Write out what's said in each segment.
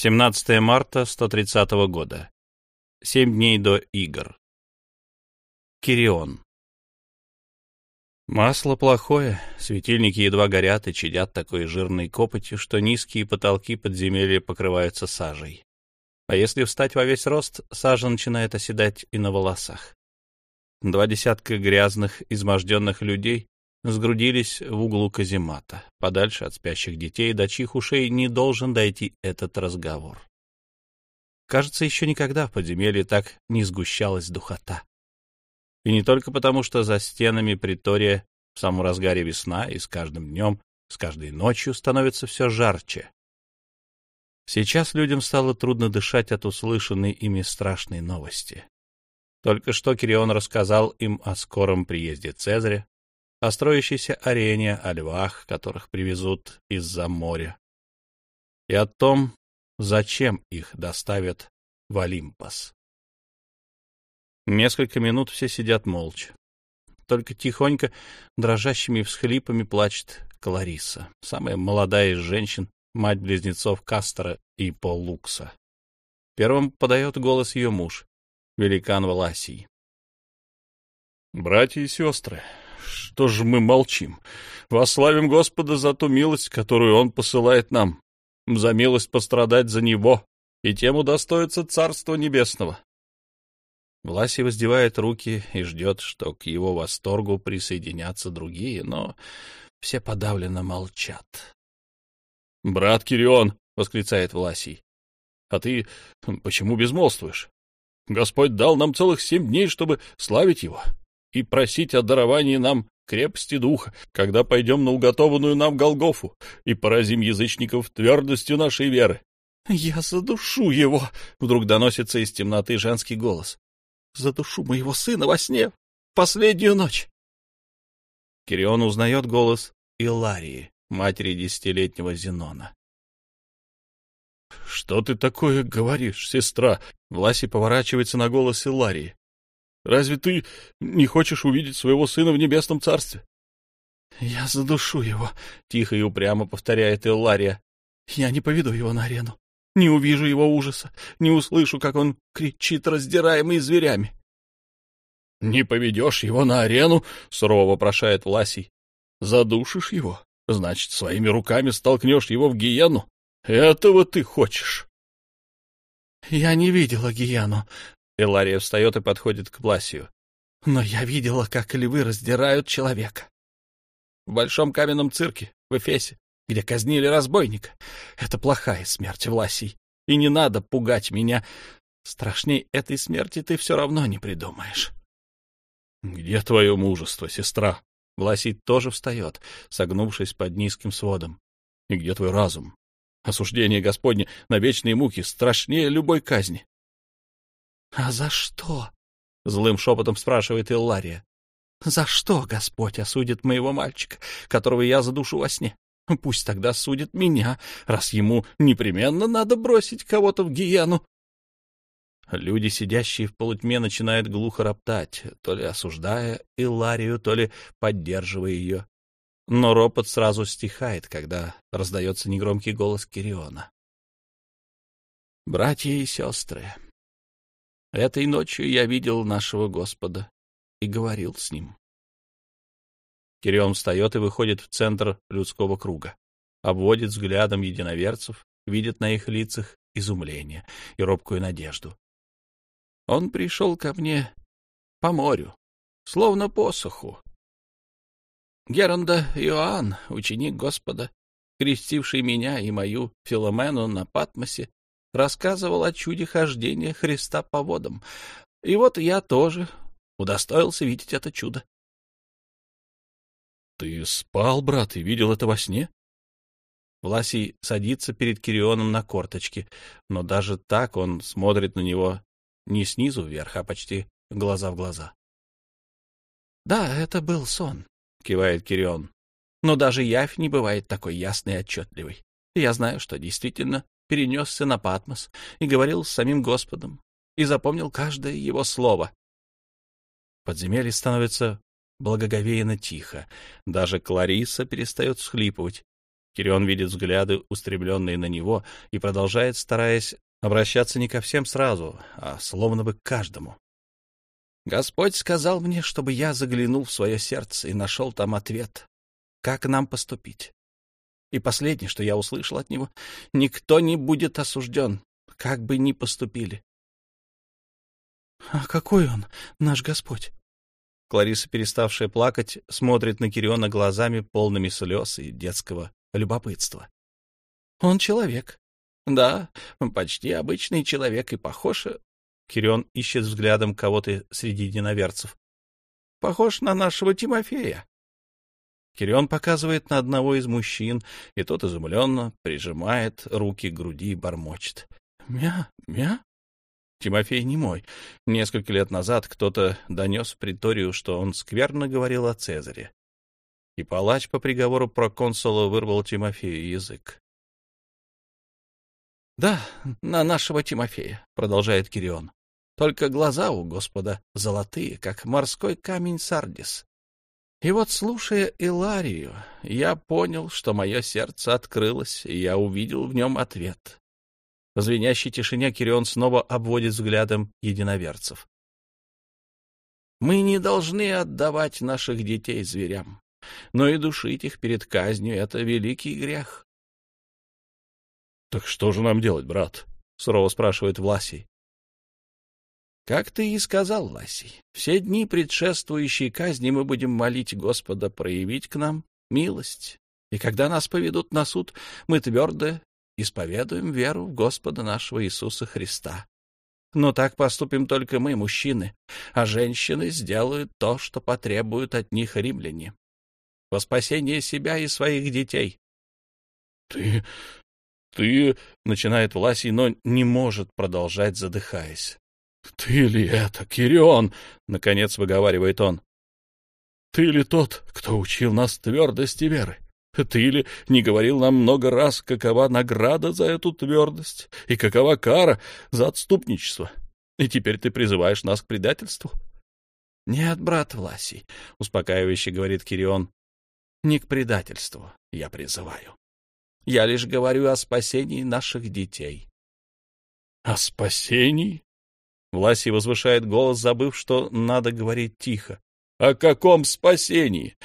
17 марта 130 года. Семь дней до игр. Кирион. Масло плохое, светильники едва горят и чадят такой жирной копотью, что низкие потолки подземелья покрываются сажей. А если встать во весь рост, сажа начинает оседать и на волосах. Два десятка грязных, изможденных людей сгрудились в углу каземата, подальше от спящих детей, до чьих ушей не должен дойти этот разговор. Кажется, еще никогда в подземелье так не сгущалась духота. И не только потому, что за стенами притория в самом разгаре весна и с каждым днем, с каждой ночью становится все жарче. Сейчас людям стало трудно дышать от услышанной ими страшной новости. Только что Кирион рассказал им о скором приезде Цезаря, о строящейся арене, о львах, которых привезут из-за моря, и о том, зачем их доставят в Олимпос. Несколько минут все сидят молча. Только тихонько, дрожащими всхлипами плачет Клариса, самая молодая из женщин, мать близнецов Кастера и Полукса. Первым подает голос ее муж, великан Валасий. «Братья и сестры, что же мы молчим? Вославим Господа за ту милость, которую Он посылает нам, за милость пострадать за Него, и тем удостоится Царства Небесного. Власий воздевает руки и ждет, что к его восторгу присоединятся другие, но все подавленно молчат. — Брат Кирион! — восклицает Власий. — А ты почему безмолвствуешь? Господь дал нам целых семь дней, чтобы славить его и просить о даровании нам крепости духа, когда пойдем на уготованную нам Голгофу и поразим язычников твердостью нашей веры. — Я задушу его! — вдруг доносится из темноты женский голос. — Задушу моего сына во сне в последнюю ночь! Кирион узнает голос Иларии, матери десятилетнего Зенона. — Что ты такое говоришь, сестра? Власи поворачивается на голос Иларии. Разве ты не хочешь увидеть своего сына в небесном царстве? — Я задушу его, — тихо и упрямо повторяет Иллария. — Я не поведу его на арену, не увижу его ужаса, не услышу, как он кричит, раздираемый зверями. — Не поведешь его на арену, — сурово вопрошает Власий. — Задушишь его, значит, своими руками столкнешь его в гиену. Этого ты хочешь. — Я не видела гиену, Элария встает и подходит к Бласию. «Но я видела, как львы раздирают человека. В большом каменном цирке в Эфесе, где казнили разбойника. Это плохая смерть, Власий, и не надо пугать меня. Страшней этой смерти ты все равно не придумаешь». «Где твое мужество, сестра?» Власий тоже встает, согнувшись под низким сводом. «И где твой разум? Осуждение Господне на вечные муки страшнее любой казни. — А за что? — злым шепотом спрашивает Иллария. — За что Господь осудит моего мальчика, которого я задушу во сне? Пусть тогда судит меня, раз ему непременно надо бросить кого-то в гиену. Люди, сидящие в полутьме, начинают глухо роптать, то ли осуждая Илларию, то ли поддерживая ее. Но ропот сразу стихает, когда раздается негромкий голос Кириона. «Братья и сестры, Этой ночью я видел нашего Господа и говорил с ним. Кирион встает и выходит в центр людского круга, обводит взглядом единоверцев, видит на их лицах изумление и робкую надежду. Он пришел ко мне по морю, словно посоху. Геранда Иоанн, ученик Господа, крестивший меня и мою Филомену на Патмосе, рассказывал о чуде хождения Христа по водам. И вот я тоже удостоился видеть это чудо. — Ты спал, брат, и видел это во сне? Власий садится перед Кирионом на корточки, но даже так он смотрит на него не снизу вверх, а почти глаза в глаза. — Да, это был сон, — кивает Кирион. — Но даже явь не бывает такой ясной и отчетливой. Я знаю, что действительно перенесся на Патмос и говорил с самим Господом, и запомнил каждое его слово. Подземелье становится благоговейно тихо. Даже Клариса перестает схлипывать. Кирион видит взгляды, устремленные на него, и продолжает, стараясь обращаться не ко всем сразу, а словно бы к каждому. Господь сказал мне, чтобы я заглянул в свое сердце и нашел там ответ, как нам поступить. И последнее, что я услышал от него, никто не будет осужден, как бы ни поступили. — А какой он, наш Господь? Клариса, переставшая плакать, смотрит на Кириона глазами, полными слез и детского любопытства. — Он человек. Да, почти обычный человек и похож... Кирион ищет взглядом кого-то среди единоверцев. — Похож на нашего Тимофея. Кирион показывает на одного из мужчин, и тот изумленно прижимает руки к груди и бормочет. «Мя? Мя?» Тимофей не мой. Несколько лет назад кто-то донес в приторию, что он скверно говорил о Цезаре. И палач по приговору проконсула вырвал Тимофею язык. «Да, на нашего Тимофея», — продолжает Кирион. «Только глаза у Господа золотые, как морской камень Сардис. И вот, слушая Иларию, я понял, что мое сердце открылось, и я увидел в нем ответ. В звенящей тишине Кирион снова обводит взглядом единоверцев. Мы не должны отдавать наших детей зверям, но и душить их перед казнью — это великий грех. — Так что же нам делать, брат? — сурово спрашивает Власий. Как ты и сказал, Ласий, все дни, предшествующие казни, мы будем молить Господа проявить к нам милость. И когда нас поведут на суд, мы твердо исповедуем веру в Господа нашего Иисуса Христа. Но так поступим только мы, мужчины, а женщины сделают то, что потребуют от них римляне. Во спасение себя и своих детей. — Ты... ты... — начинает Власий, но не может продолжать, задыхаясь. «Ты ли это, Кирион?» — наконец выговаривает он. «Ты ли тот, кто учил нас твердости веры? Ты ли не говорил нам много раз, какова награда за эту твердость и какова кара за отступничество? И теперь ты призываешь нас к предательству?» «Нет, брат Власий», — успокаивающе говорит Кирион, — «не к предательству я призываю. Я лишь говорю о спасении наших детей». «О спасении?» Власий возвышает голос, забыв, что надо говорить тихо. «О каком спасении?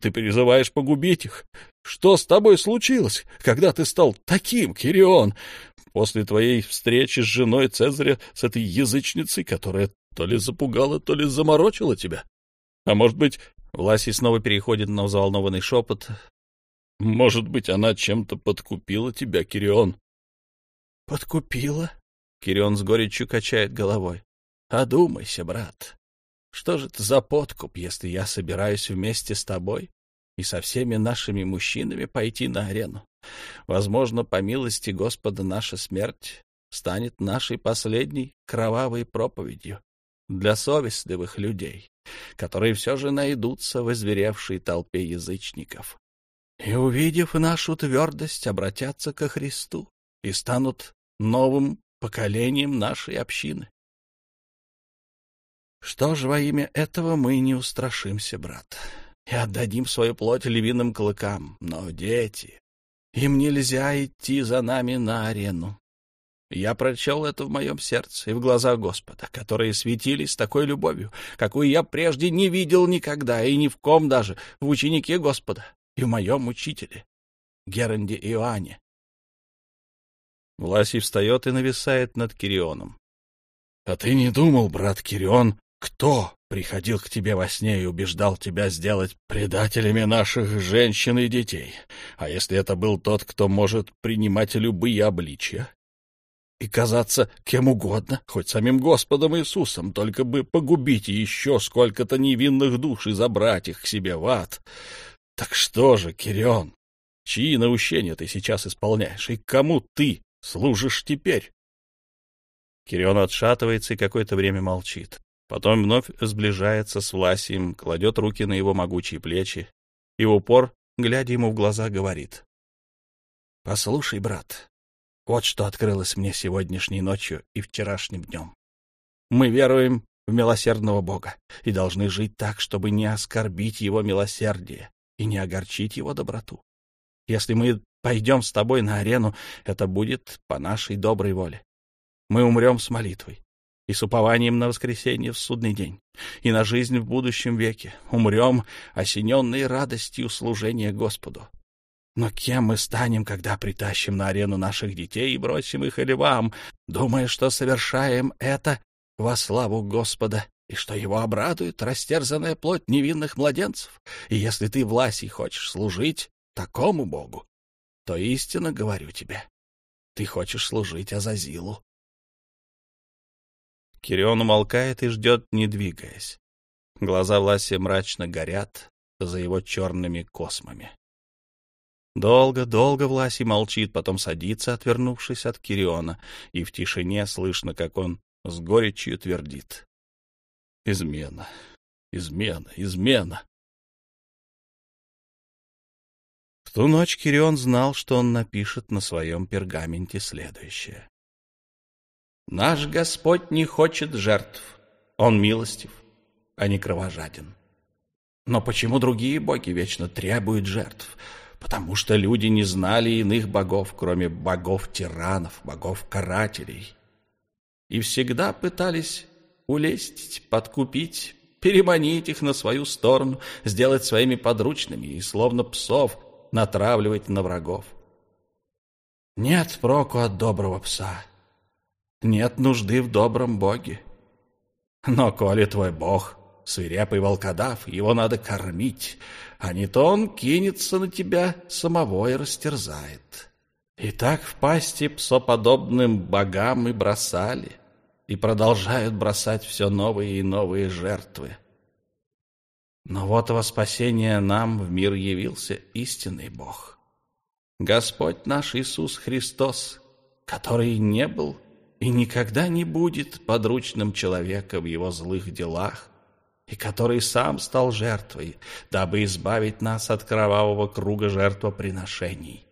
Ты призываешь погубить их? Что с тобой случилось, когда ты стал таким, Кирион? После твоей встречи с женой Цезаря, с этой язычницей, которая то ли запугала, то ли заморочила тебя? А может быть...» Власий снова переходит на взволнованный шепот. «Может быть, она чем-то подкупила тебя, Кирион?» «Подкупила?» Кирион с горечью качает головой. Одумайся, брат. Что же это за подкуп, если я собираюсь вместе с тобой и со всеми нашими мужчинами пойти на арену? Возможно, по милости Господа, наша смерть станет нашей последней кровавой проповедью для совестливых людей, которые все же найдутся в изверевшей толпе язычников. И, увидев нашу твердость, обратятся ко Христу и станут новым поколением нашей общины. Что ж, во имя этого мы не устрашимся, брат, и отдадим свою плоть львиным клыкам. Но дети, им нельзя идти за нами на арену. Я прочел это в моем сердце и в глазах Господа, которые светились такой любовью, какую я прежде не видел никогда, и ни в ком даже, в ученике Господа и в моем учителе, Геранде Иоанне. Власий встает и нависает над Кирионом. — А ты не думал, брат Кирион, кто приходил к тебе во сне и убеждал тебя сделать предателями наших женщин и детей? А если это был тот, кто может принимать любые обличия? И казаться кем угодно, хоть самим Господом Иисусом, только бы погубить еще сколько-то невинных душ и забрать их к себе в ад. Так что же, Кирион, чьи наущения ты сейчас исполняешь, и кому ты служишь теперь? Кирион отшатывается и какое-то время молчит. Потом вновь сближается с Власием, кладет руки на его могучие плечи и в упор, глядя ему в глаза, говорит. — Послушай, брат, вот что открылось мне сегодняшней ночью и вчерашним днем. Мы веруем в милосердного Бога и должны жить так, чтобы не оскорбить Его милосердие и не огорчить Его доброту. Если мы пойдем с тобой на арену, это будет по нашей доброй воле. Мы умрем с молитвой и с упованием на воскресенье в судный день, и на жизнь в будущем веке. Умрем, осененные радостью служения Господу. Но кем мы станем, когда притащим на арену наших детей и бросим их львам, думая, что совершаем это во славу Господа, и что его обрадует растерзанная плоть невинных младенцев? И если ты, Власий, хочешь служить такому Богу, то истинно говорю тебе, ты хочешь служить Азазилу. Кирион умолкает и ждет, не двигаясь. Глаза Власия мрачно горят за его черными космами. Долго-долго Власий молчит, потом садится, отвернувшись от Кириона, и в тишине слышно, как он с горечью твердит. «Измена, измена, измена!» В ту ночь Кирион знал, что он напишет на своем пергаменте следующее. «Наш Господь не хочет жертв, Он милостив, а не кровожаден. Но почему другие боги вечно требуют жертв?» потому что люди не знали иных богов, кроме богов-тиранов, богов-карателей. И всегда пытались улестить, подкупить, переманить их на свою сторону, сделать своими подручными и, словно псов, натравливать на врагов. Нет проку от доброго пса, нет нужды в добром боге. Но коли твой бог — свирепый волкодав, его надо кормить, а не то он кинется на тебя самого и растерзает. И так в пасти псоподобным богам и бросали, и продолжают бросать все новые и новые жертвы. Но вот во спасение нам в мир явился истинный Бог. Господь наш Иисус Христос, который не был и никогда не будет подручным человека в его злых делах, и который сам стал жертвой, дабы избавить нас от кровавого круга жертвоприношений.